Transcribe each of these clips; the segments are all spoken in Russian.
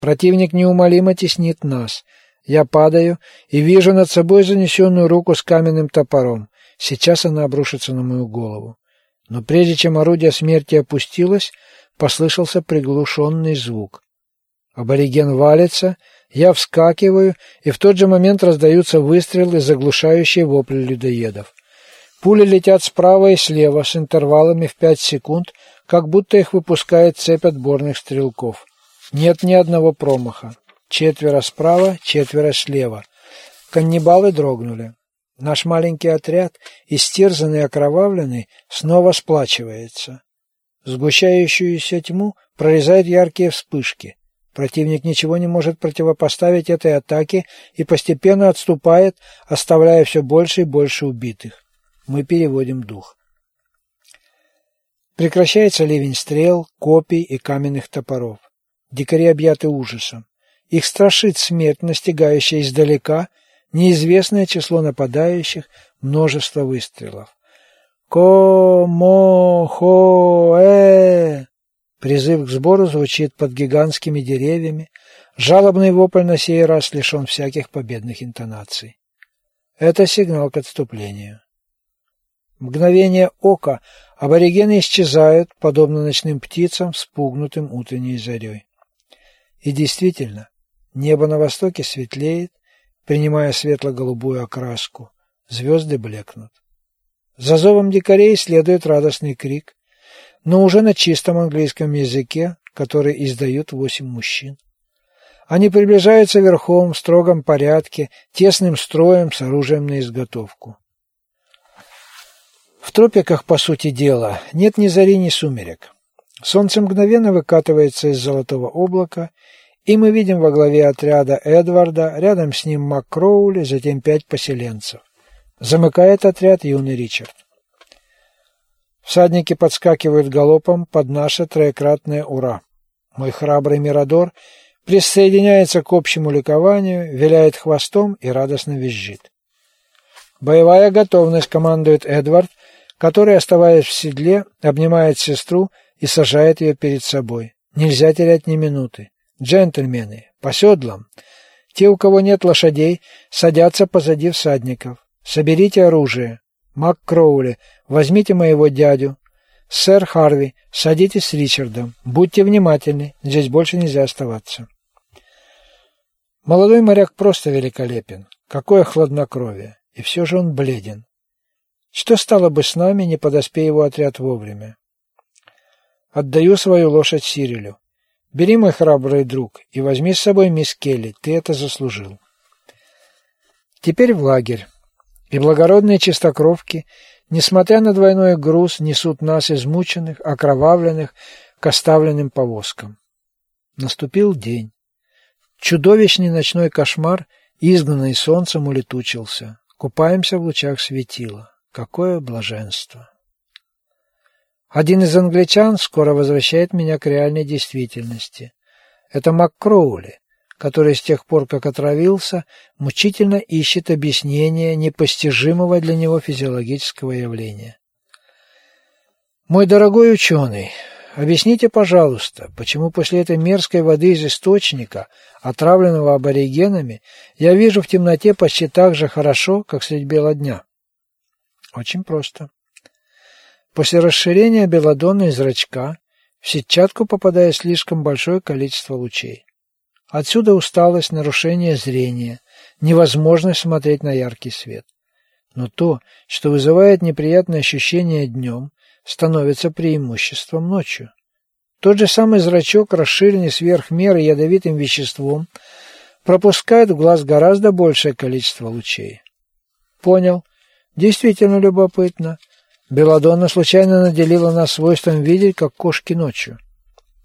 Противник неумолимо теснит нас. Я падаю и вижу над собой занесенную руку с каменным топором. Сейчас она обрушится на мою голову. Но прежде чем орудие смерти опустилось, послышался приглушенный звук. Абориген валится, я вскакиваю, и в тот же момент раздаются выстрелы, заглушающие вопли людоедов. Пули летят справа и слева с интервалами в пять секунд, как будто их выпускает цепь отборных стрелков. Нет ни одного промаха. Четверо справа, четверо слева. Каннибалы дрогнули. Наш маленький отряд, истерзанный и окровавленный, снова сплачивается. Сгущающуюся тьму прорезают яркие вспышки. Противник ничего не может противопоставить этой атаке и постепенно отступает, оставляя все больше и больше убитых. Мы переводим дух. Прекращается ливень стрел, копий и каменных топоров. Дикари объяты ужасом. Их страшит смерть, настигающая издалека, неизвестное число нападающих, множество выстрелов. «Ко-мо-хо-э!» Призыв к сбору звучит под гигантскими деревьями. Жалобный вопль на сей раз лишен всяких победных интонаций. Это сигнал к отступлению. Мгновение ока аборигены исчезают, подобно ночным птицам, спугнутым утренней зарей. И действительно, небо на востоке светлеет, принимая светло-голубую окраску, звезды блекнут. За зовом дикарей следует радостный крик, но уже на чистом английском языке, который издают восемь мужчин. Они приближаются верхом в строгом порядке, тесным строем с оружием на изготовку. В тропиках, по сути дела, нет ни зари, ни сумерек. Солнце мгновенно выкатывается из золотого облака, и мы видим во главе отряда Эдварда, рядом с ним МакКроули, затем пять поселенцев. Замыкает отряд юный Ричард. Всадники подскакивают галопом под наше троекратное «Ура!». Мой храбрый Мирадор присоединяется к общему ликованию, виляет хвостом и радостно визжит. Боевая готовность командует Эдвард, который, оставаясь в седле, обнимает сестру и сажает ее перед собой. Нельзя терять ни минуты. Джентльмены, по седлам. Те, у кого нет лошадей, садятся позади всадников. Соберите оружие. Мак Кроули, возьмите моего дядю. Сэр Харви, садитесь с Ричардом. Будьте внимательны, здесь больше нельзя оставаться. Молодой моряк просто великолепен. Какое хладнокровие. И все же он бледен. Что стало бы с нами, не подоспей его отряд вовремя? Отдаю свою лошадь Сирилю. Бери, мой храбрый друг, и возьми с собой мисс Келли, ты это заслужил. Теперь в лагерь. И благородные чистокровки, несмотря на двойной груз, несут нас измученных, окровавленных, к оставленным повозкам. Наступил день. Чудовищный ночной кошмар, изгнанный солнцем, улетучился. Купаемся в лучах светила. Какое блаженство! Один из англичан скоро возвращает меня к реальной действительности. Это МакКроули, который с тех пор, как отравился, мучительно ищет объяснение непостижимого для него физиологического явления. Мой дорогой ученый, объясните, пожалуйста, почему после этой мерзкой воды из источника, отравленного аборигенами, я вижу в темноте почти так же хорошо, как средь бела дня? Очень просто. После расширения белладонны и зрачка в сетчатку попадает слишком большое количество лучей. Отсюда усталость, нарушение зрения, невозможность смотреть на яркий свет. Но то, что вызывает неприятное ощущение днем, становится преимуществом ночью. Тот же самый зрачок, расширенный сверх меры ядовитым веществом, пропускает в глаз гораздо большее количество лучей. Понял. Действительно любопытно. Беладонна случайно наделила нас свойством видеть, как кошки ночью.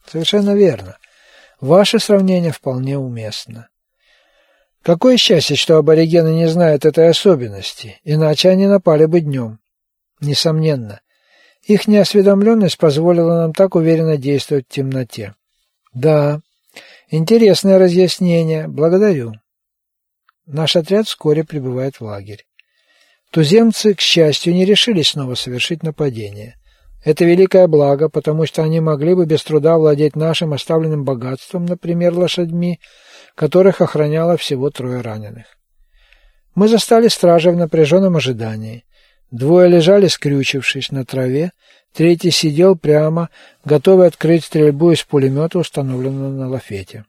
Совершенно верно. Ваше сравнение вполне уместно. Какое счастье, что аборигены не знают этой особенности, иначе они напали бы днем. Несомненно. Их неосведомленность позволила нам так уверенно действовать в темноте. Да, интересное разъяснение. Благодарю. Наш отряд вскоре прибывает в лагерь. Туземцы, к счастью, не решились снова совершить нападение. Это великое благо, потому что они могли бы без труда владеть нашим оставленным богатством, например, лошадьми, которых охраняло всего трое раненых. Мы застали стража в напряженном ожидании. Двое лежали, скрючившись на траве, третий сидел прямо, готовый открыть стрельбу из пулемета, установленного на лафете.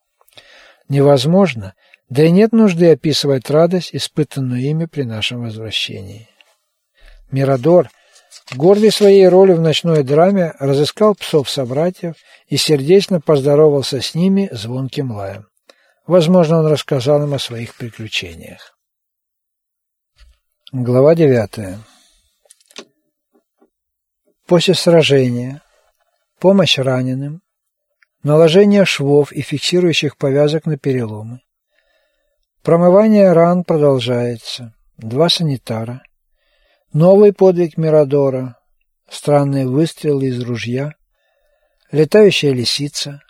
Невозможно, да и нет нужды описывать радость, испытанную ими при нашем возвращении. Мирадор — Гордый своей роли в ночной драме, разыскал псов-собратьев и сердечно поздоровался с ними звонким лаем. Возможно, он рассказал им о своих приключениях. Глава девятая. После сражения, помощь раненым, наложение швов и фиксирующих повязок на переломы. Промывание ран продолжается. Два санитара, Новый подвиг Мирадора, странные выстрелы из ружья, летающая лисица,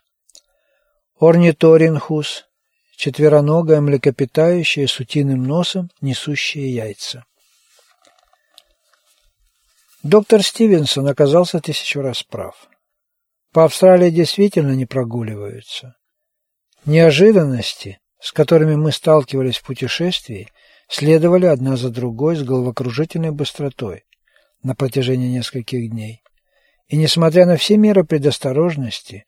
орниторинхус, четвероногая млекопитающая с утиным носом, несущие яйца. Доктор Стивенсон оказался тысячу раз прав. По Австралии действительно не прогуливаются. Неожиданности, с которыми мы сталкивались в путешествии, следовали одна за другой с головокружительной быстротой на протяжении нескольких дней. И несмотря на все меры предосторожности,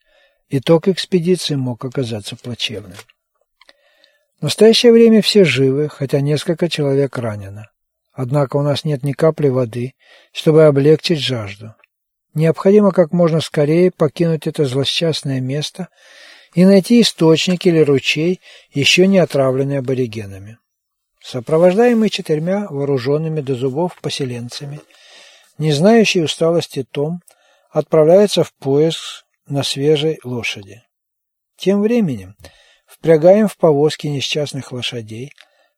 итог экспедиции мог оказаться плачевным. В настоящее время все живы, хотя несколько человек ранено. Однако у нас нет ни капли воды, чтобы облегчить жажду. Необходимо как можно скорее покинуть это злосчастное место и найти источник или ручей, еще не отравленный аборигенами. Сопровождаемый четырьмя вооруженными до зубов поселенцами, не знающий усталости Том отправляется в поиск на свежей лошади. Тем временем впрягаем в повозки несчастных лошадей,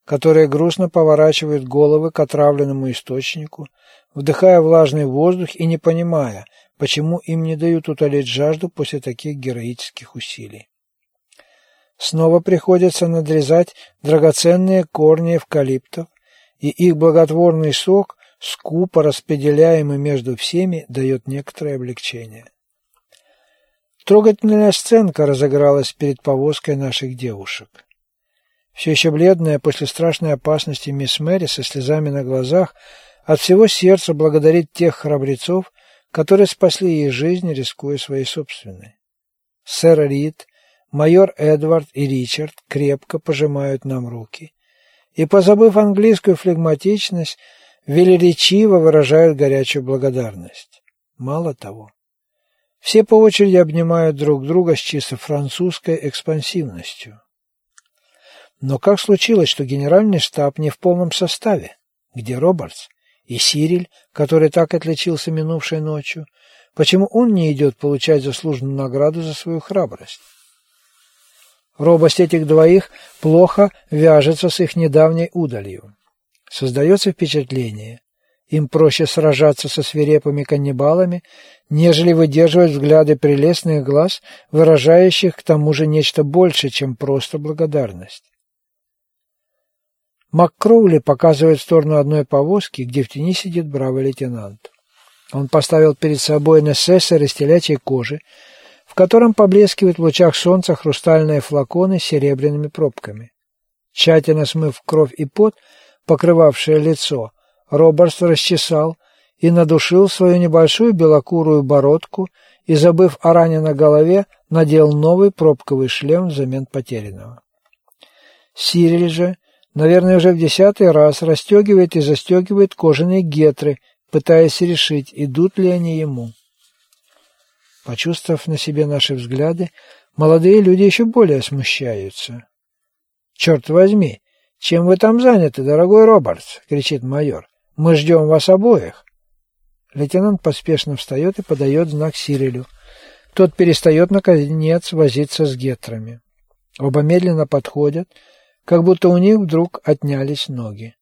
которые грустно поворачивают головы к отравленному источнику, вдыхая влажный воздух и не понимая, почему им не дают утолить жажду после таких героических усилий. Снова приходится надрезать драгоценные корни эвкалиптов, и их благотворный сок, скупо распределяемый между всеми, дает некоторое облегчение. Трогательная сценка разыгралась перед повозкой наших девушек. Все еще бледная после страшной опасности мисс Мэри со слезами на глазах от всего сердца благодарит тех храбрецов, которые спасли ей жизнь, рискуя своей собственной. Сэр Рид, майор Эдвард и Ричард крепко пожимают нам руки и, позабыв английскую флегматичность, велеречиво выражают горячую благодарность. Мало того, все по очереди обнимают друг друга с чисто французской экспансивностью. Но как случилось, что генеральный штаб не в полном составе? Где Робертс? И Сириль, который так отличился минувшей ночью? Почему он не идет получать заслуженную награду за свою храбрость? Робость этих двоих плохо вяжется с их недавней удалью. Создается впечатление, им проще сражаться со свирепыми каннибалами, нежели выдерживать взгляды прелестных глаз, выражающих к тому же нечто больше, чем просто благодарность. МакКроули показывает в сторону одной повозки, где в тени сидит бравый лейтенант. Он поставил перед собой несессор из телячьей кожи, в котором поблескивают в лучах солнца хрустальные флаконы с серебряными пробками. Тщательно смыв кровь и пот, покрывавшее лицо, Робертс расчесал и надушил свою небольшую белокурую бородку и, забыв о ране на голове, надел новый пробковый шлем взамен потерянного. Сириль же, наверное, уже в десятый раз расстегивает и застегивает кожаные гетры, пытаясь решить, идут ли они ему. Почувствовав на себе наши взгляды, молодые люди еще более смущаются. «Черт возьми! Чем вы там заняты, дорогой Робертс?» — кричит майор. «Мы ждем вас обоих!» Лейтенант поспешно встает и подает знак Сирилю. Тот перестает, наконец, возиться с гетрами. Оба медленно подходят, как будто у них вдруг отнялись ноги.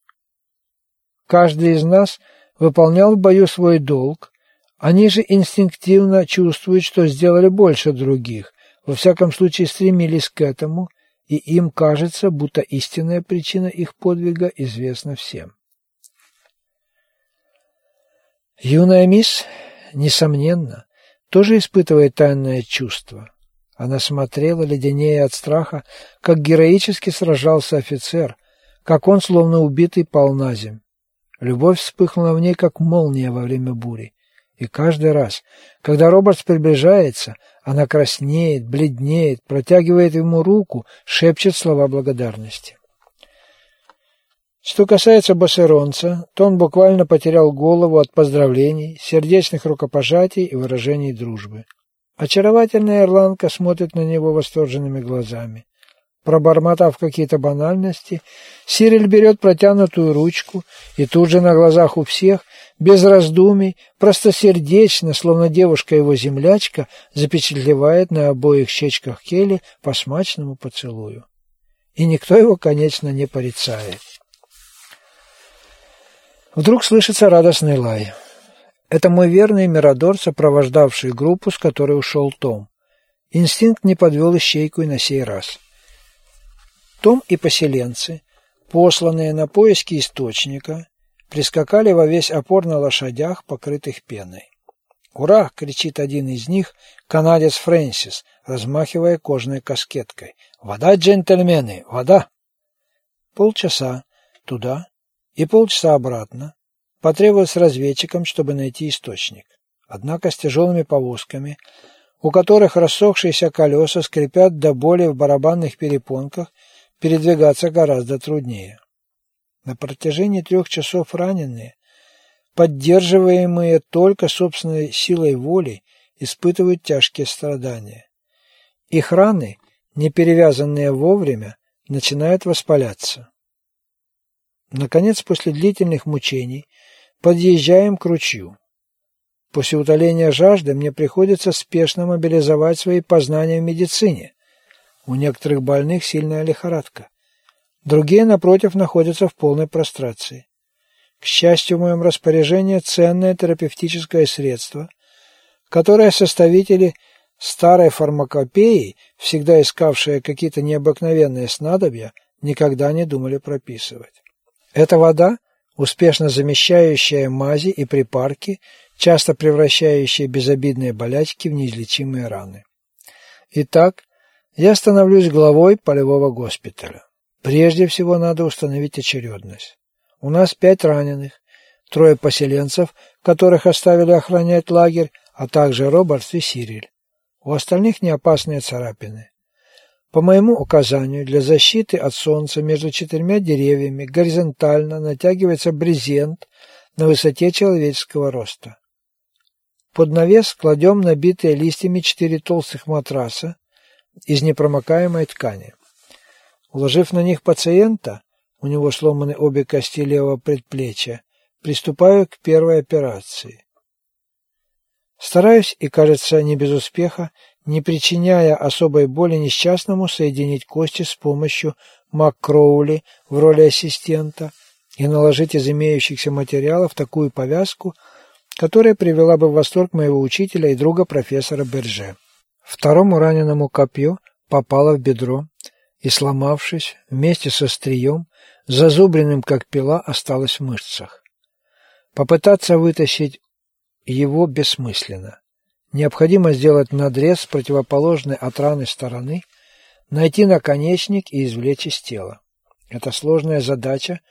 Каждый из нас выполнял в бою свой долг, они же инстинктивно чувствуют, что сделали больше других, во всяком случае стремились к этому, и им кажется, будто истинная причина их подвига известна всем. Юная мисс, несомненно, тоже испытывает тайное чувство. Она смотрела, леденее от страха, как героически сражался офицер, как он, словно убитый, пал на земь. Любовь вспыхнула в ней, как молния во время бури. И каждый раз, когда Робертс приближается, она краснеет, бледнеет, протягивает ему руку, шепчет слова благодарности. Что касается Басеронца, то он буквально потерял голову от поздравлений, сердечных рукопожатий и выражений дружбы. Очаровательная ирландка смотрит на него восторженными глазами. Пробормотав какие-то банальности, Сириль берет протянутую ручку и тут же на глазах у всех, без раздумий, простосердечно, словно девушка его землячка, запечатлевает на обоих щечках Келли по смачному поцелую. И никто его, конечно, не порицает. Вдруг слышится радостный лай. Это мой верный миродор, сопровождавший группу, с которой ушел Том. Инстинкт не подвел ищейку и на сей раз. Том и поселенцы, посланные на поиски источника, прискакали во весь опор на лошадях, покрытых пеной. «Ура!» — кричит один из них, канадец Фрэнсис, размахивая кожаной каскеткой. «Вода, джентльмены, вода!» Полчаса туда и полчаса обратно потребовалось разведчикам, чтобы найти источник. Однако с тяжелыми повозками, у которых рассохшиеся колеса скрипят до боли в барабанных перепонках, передвигаться гораздо труднее. На протяжении трех часов раненые, поддерживаемые только собственной силой воли, испытывают тяжкие страдания. Их раны, не перевязанные вовремя, начинают воспаляться. Наконец, после длительных мучений, подъезжаем к ручью. После утоления жажды мне приходится спешно мобилизовать свои познания в медицине. У некоторых больных сильная лихорадка. Другие, напротив, находятся в полной прострации. К счастью, в моем распоряжении ценное терапевтическое средство, которое составители старой фармакопеи, всегда искавшие какие-то необыкновенные снадобья, никогда не думали прописывать. Эта вода, успешно замещающая мази и припарки, часто превращающая безобидные болячки в неизлечимые раны. Итак, я становлюсь главой полевого госпиталя. Прежде всего надо установить очередность. У нас пять раненых, трое поселенцев, которых оставили охранять лагерь, а также Робертс и Сириль. У остальных не опасные царапины. По моему указанию, для защиты от солнца между четырьмя деревьями горизонтально натягивается брезент на высоте человеческого роста. Под навес кладем набитые листьями четыре толстых матраса из непромокаемой ткани. Уложив на них пациента, у него сломаны обе кости левого предплечья, приступаю к первой операции. Стараюсь, и кажется не без успеха, не причиняя особой боли несчастному, соединить кости с помощью МакКроули в роли ассистента и наложить из имеющихся материалов такую повязку, которая привела бы в восторг моего учителя и друга профессора Берже. Второму раненому копье попало в бедро, и, сломавшись, вместе со острием, зазубренным как пила, осталось в мышцах. Попытаться вытащить его бессмысленно. Необходимо сделать надрез с противоположной от раны стороны, найти наконечник и извлечь из тела. Это сложная задача,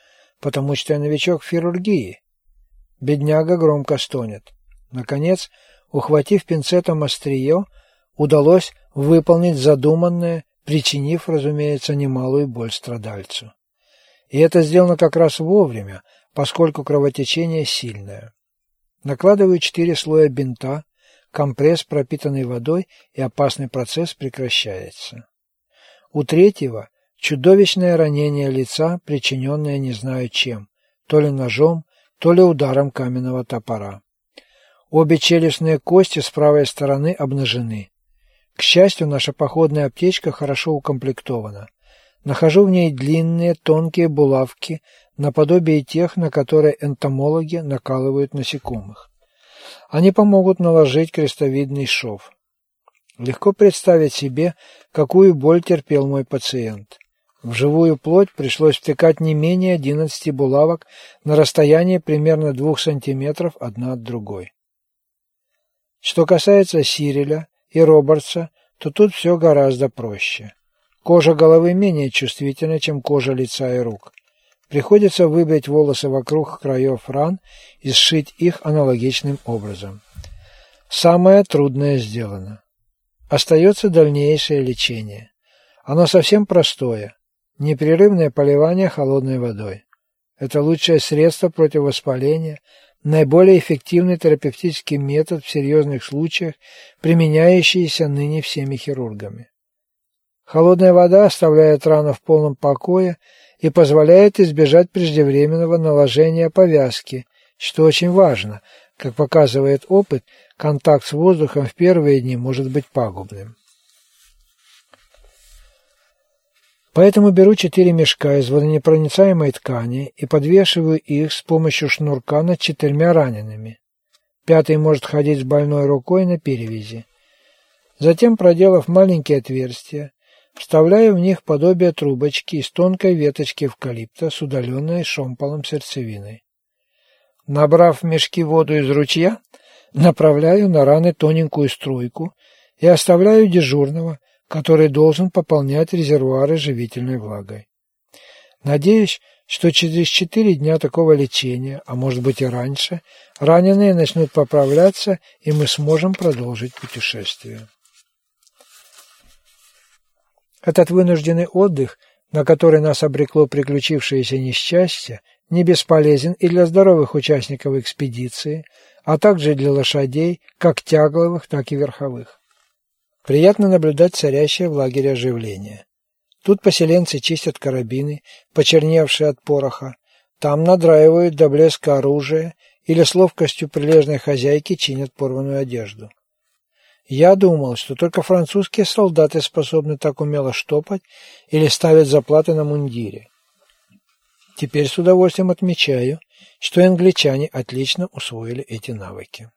потому что я новичок в хирургии. Бедняга громко стонет. Наконец, ухватив пинцетом острие, удалось выполнить задуманное, причинив, разумеется, немалую боль страдальцу. И это сделано как раз вовремя, поскольку кровотечение сильное. Накладываю четыре слоя бинта, компресс, пропитанный водой, и опасный процесс прекращается. У третьего чудовищное ранение лица, причиненное не знаю чем, то ли ножом, то ли ударом каменного топора. Обе челюстные кости с правой стороны обнажены. К счастью, наша походная аптечка хорошо укомплектована. Нахожу в ней длинные тонкие булавки, наподобие тех, на которые энтомологи накалывают насекомых. Они помогут наложить крестовидный шов. Легко представить себе, какую боль терпел мой пациент. В живую плоть пришлось втыкать не менее 11 булавок на расстоянии примерно 2 сантиметров одна от другой. Что касается Сириля и Робертса, то тут все гораздо проще. Кожа головы менее чувствительна, чем кожа лица и рук. Приходится выбрать волосы вокруг краев ран и сшить их аналогичным образом. Самое трудное сделано. Остается дальнейшее лечение. Оно совсем простое. Непрерывное поливание холодной водой. Это лучшее средство против воспаления, наиболее эффективный терапевтический метод в серьезных случаях, применяющийся ныне всеми хирургами. Холодная вода оставляет рану в полном покое и позволяет избежать преждевременного наложения повязки, что очень важно. Как показывает опыт, контакт с воздухом в первые дни может быть пагубным. Поэтому беру четыре мешка из водонепроницаемой ткани и подвешиваю их с помощью шнурка над четырьмя ранеными. Пятый может ходить с больной рукой на перевязи. Затем, проделав маленькие отверстия, вставляю в них подобие трубочки из тонкой веточки эвкалипта с удаленной шомполом сердцевиной. Набрав в мешки воду из ручья, направляю на раны тоненькую струйку и оставляю дежурного, который должен пополнять резервуары живительной влагой. Надеюсь, что через четыре дня такого лечения, а может быть и раньше, раненые начнут поправляться, и мы сможем продолжить путешествие. Этот вынужденный отдых, на который нас обрекло приключившееся несчастье, не бесполезен и для здоровых участников экспедиции, а также для лошадей, как тягловых, так и верховых. Приятно наблюдать царящее в лагере оживление. Тут поселенцы чистят карабины, почерневшие от пороха, там надраивают до блеска оружие или с ловкостью прилежной хозяйки чинят порванную одежду. Я думал, что только французские солдаты способны так умело штопать или ставить заплаты на мундире. Теперь с удовольствием отмечаю, что англичане отлично усвоили эти навыки.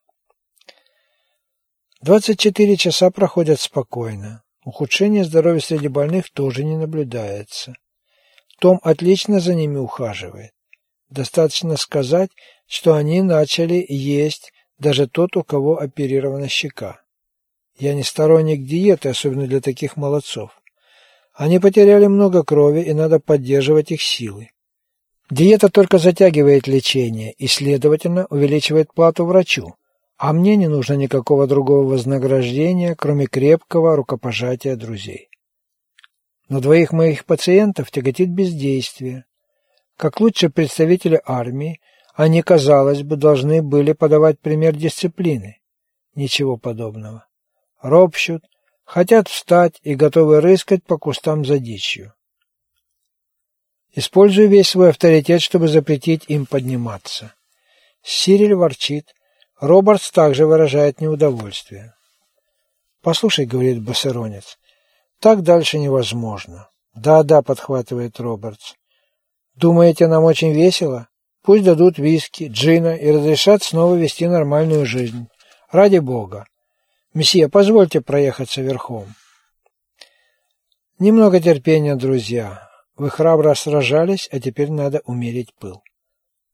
24 часа проходят спокойно. Ухудшение здоровья среди больных тоже не наблюдается. Том отлично за ними ухаживает. Достаточно сказать, что они начали есть даже тот, у кого оперирована щека. Я не сторонник диеты, особенно для таких молодцов. Они потеряли много крови, и надо поддерживать их силы. Диета только затягивает лечение и, следовательно, увеличивает плату врачу, а мне не нужно никакого другого вознаграждения, кроме крепкого рукопожатия друзей. На двоих моих пациентов тяготит бездействие. Как лучшие представители армии, они, казалось бы, должны были подавать пример дисциплины. Ничего подобного. Ропщут, хотят встать и готовы рыскать по кустам за дичью. Использую весь свой авторитет, чтобы запретить им подниматься. Сириль ворчит, Робертс также выражает неудовольствие. «Послушай», — говорит Бассеронец, — «так дальше невозможно». «Да-да», — подхватывает Робертс. «Думаете, нам очень весело? Пусть дадут виски, джина и разрешат снова вести нормальную жизнь. Ради бога. Месье, позвольте проехаться верхом». «Немного терпения, друзья. Вы храбро сражались, а теперь надо умерить пыл».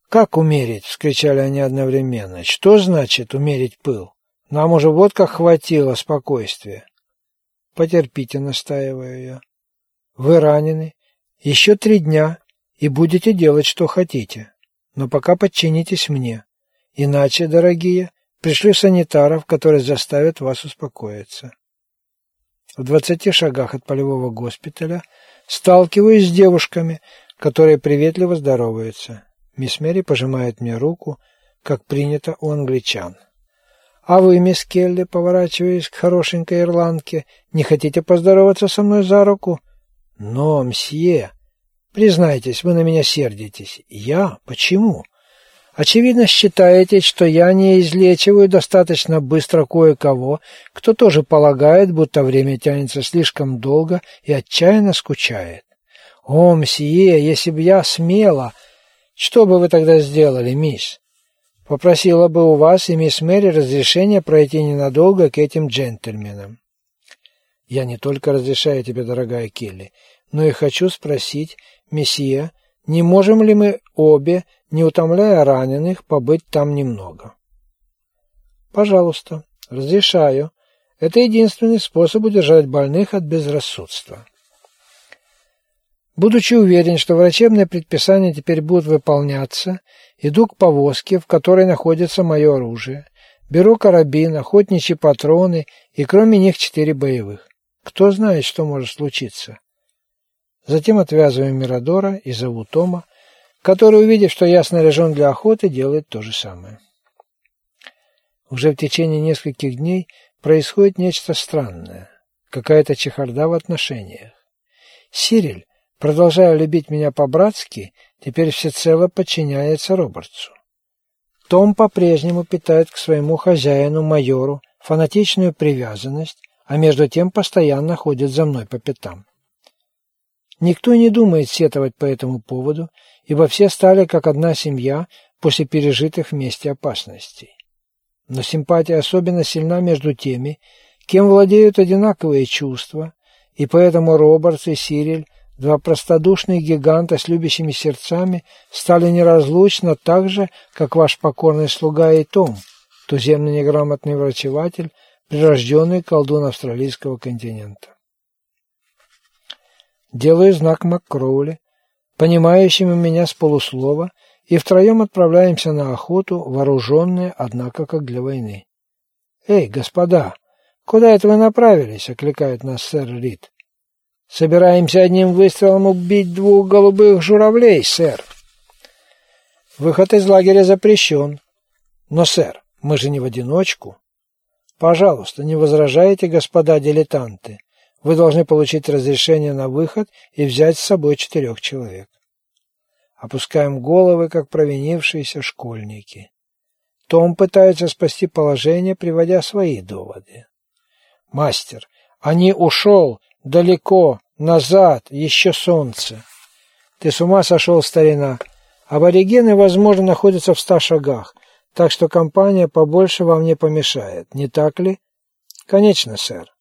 «Как умерить?» — вскричали они одновременно. «Что значит умерить пыл? Нам уже вот как хватило спокойствия». «Потерпите», — настаиваю я. «Вы ранены. Еще три дня, и будете делать, что хотите. Но пока подчинитесь мне. Иначе, дорогие, пришлю санитаров, которые заставят вас успокоиться». В двадцати шагах от полевого госпиталя сталкиваюсь с девушками, которые приветливо здороваются. Мисс Мэри пожимает мне руку, как принято у англичан. «А вы, мисс Келли, поворачиваясь к хорошенькой ирландке, не хотите поздороваться со мной за руку?» «Но, мсье, признайтесь, вы на меня сердитесь. Я? Почему?» Очевидно, считаете, что я не излечиваю достаточно быстро кое-кого, кто тоже полагает, будто время тянется слишком долго и отчаянно скучает. О, мсье, если бы я смела, что бы вы тогда сделали, мисс? Попросила бы у вас и мисс Мэри разрешения пройти ненадолго к этим джентльменам. Я не только разрешаю тебе, дорогая Келли, но и хочу спросить, месье, не можем ли мы обе, не утомляя раненых, побыть там немного? Пожалуйста. Разрешаю. Это единственный способ удержать больных от безрассудства. Будучи уверен, что врачебные предписания теперь будут выполняться, иду к повозке, в которой находится мое оружие, беру карабин, охотничьи патроны и кроме них четыре боевых. Кто знает, что может случиться. Затем отвязываю Мирадора и зову Тома, который, увидев, что я снаряжен для охоты, делает то же самое. Уже в течение нескольких дней происходит нечто странное, какая-то чехарда в отношениях. Сириль, продолжая любить меня по-братски, теперь всецело подчиняется Робертсу. Том по-прежнему питает к своему хозяину, майору, фанатичную привязанность, а между тем постоянно ходит за мной по пятам. Никто не думает сетовать по этому поводу, ибо все стали как одна семья после пережитых вместе опасностей. Но симпатия особенно сильна между теми, кем владеют одинаковые чувства, и поэтому Робертс и Сириль, два простодушных гиганта с любящими сердцами, стали неразлучно так же, как ваш покорный слуга и Том, туземно неграмотный врачеватель, прирожденный колдун австралийского континента. Делаю знак МакКроули, понимающему меня с полуслова, и втроем отправляемся на охоту, вооруженные, однако, как для войны. «Эй, господа, куда это вы направились?» — окликает нас сэр Рид. «Собираемся одним выстрелом убить двух голубых журавлей, сэр». «Выход из лагеря запрещен. Но, сэр, мы же не в одиночку. Пожалуйста, не возражайте, господа дилетанты. Вы должны получить разрешение на выход и взять с собой четырех человек. Опускаем головы, как провинившиеся школьники. Том пытается спасти положение, приводя свои доводы. Мастер, они ушел далеко, назад, еще солнце. Ты с ума сошел, старина. Аборигены, возможно, находятся в ста шагах, так что компания побольше вам не помешает, не так ли? Конечно, сэр.